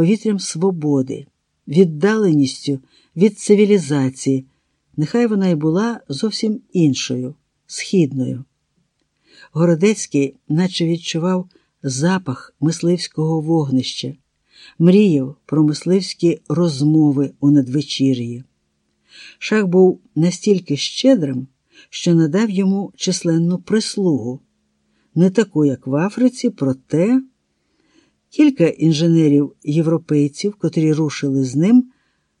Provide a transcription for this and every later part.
повітрям свободи, віддаленістю від цивілізації, нехай вона й була зовсім іншою, східною. Городецький наче відчував запах мисливського вогнища, мріяв про мисливські розмови у надвечір'ї. Шах був настільки щедрим, що надав йому численну прислугу, не таку, як в Африці, проте кілька інженерів-європейців, котрі рушили з ним,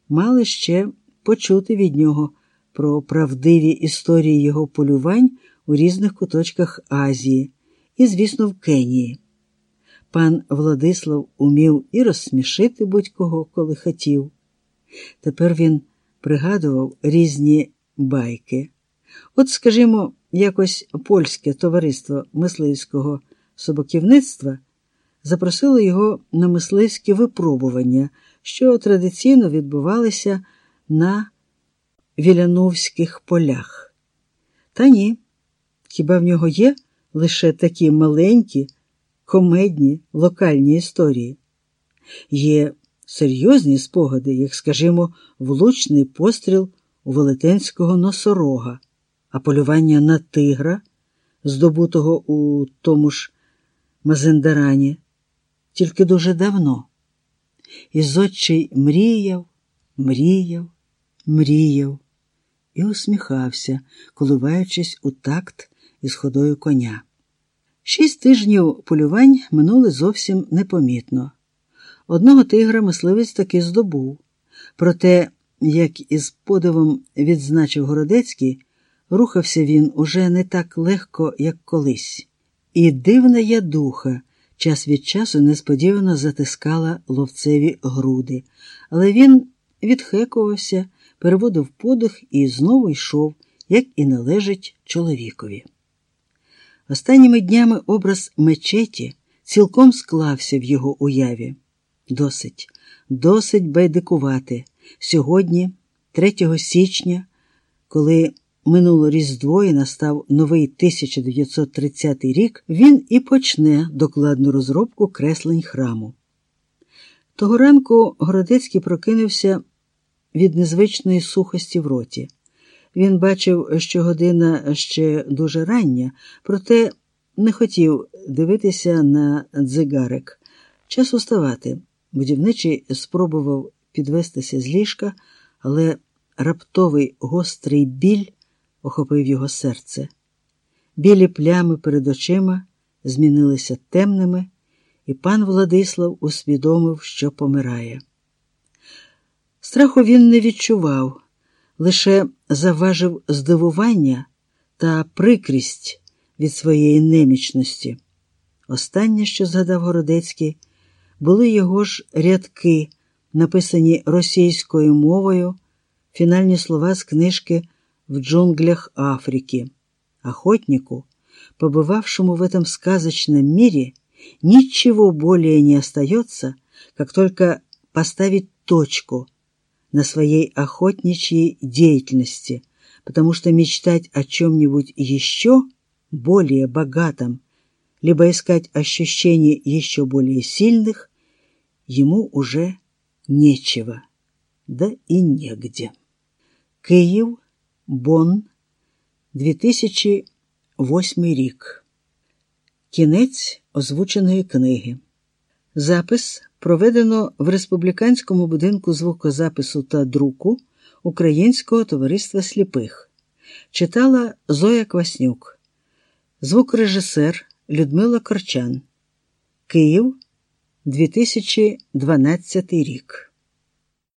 мали ще почути від нього про правдиві історії його полювань у різних куточках Азії і, звісно, в Кенії. Пан Владислав умів і розсмішити будь-кого, коли хотів. Тепер він пригадував різні байки. От, скажімо, якось польське товариство мисливського собаківництва запросило його на мисливські випробування, що традиційно відбувалися на Віляновських полях. Та ні, хіба в нього є лише такі маленькі, комедні локальні історії? Є серйозні спогади, як, скажімо, влучний постріл у велетенського носорога, а полювання на тигра, здобутого у тому ж Мазендарані, тільки дуже давно. І зодчий мріяв, мріяв, мріяв і усміхався, коливаючись у такт із ходою коня. Шість тижнів полювань минули зовсім непомітно. Одного тигра мисливець таки здобув, проте, як із подивом відзначив Городецький, рухався він уже не так легко, як колись. І дивна я духа час від часу несподівано затискала ловцеві груди, але він відхекувався, переводив подих і знову йшов, як і належить чоловікові. Останніми днями образ мечеті цілком склався в його уяві. Досить, досить байдикувати. Сьогодні, 3 січня, коли минуло Різдво і настав новий 1930 рік, він і почне докладну розробку креслень храму. Того ранку Городецький прокинувся від незвичної сухості в роті. Він бачив, що година ще дуже рання, проте не хотів дивитися на дзигарик. Час уставати. Будівничий спробував підвестися з ліжка, але раптовий гострий біль охопив його серце. Білі плями перед очима змінилися темними, і пан Владислав усвідомив, що помирає. Страху він не відчував, лише заважив здивування та прикрість від своєї немічності. Останнє, що згадав Городецький, були його ж рядки, написані російською мовою, фінальні слова з книжки в джунглях Африки. Охотнику, побывавшему в этом сказочном мире, ничего более не остается, как только поставить точку на своей охотничьей деятельности, потому что мечтать о чем-нибудь еще более богатом, либо искать ощущений еще более сильных, ему уже нечего, да и негде. Київ Бон, 2008 рік. Кінець озвученої книги. Запис проведено в Республіканському будинку звукозапису та друку Українського товариства сліпих. Читала Зоя Кваснюк, звукорежисер Людмила Корчан. Київ, 2012 рік.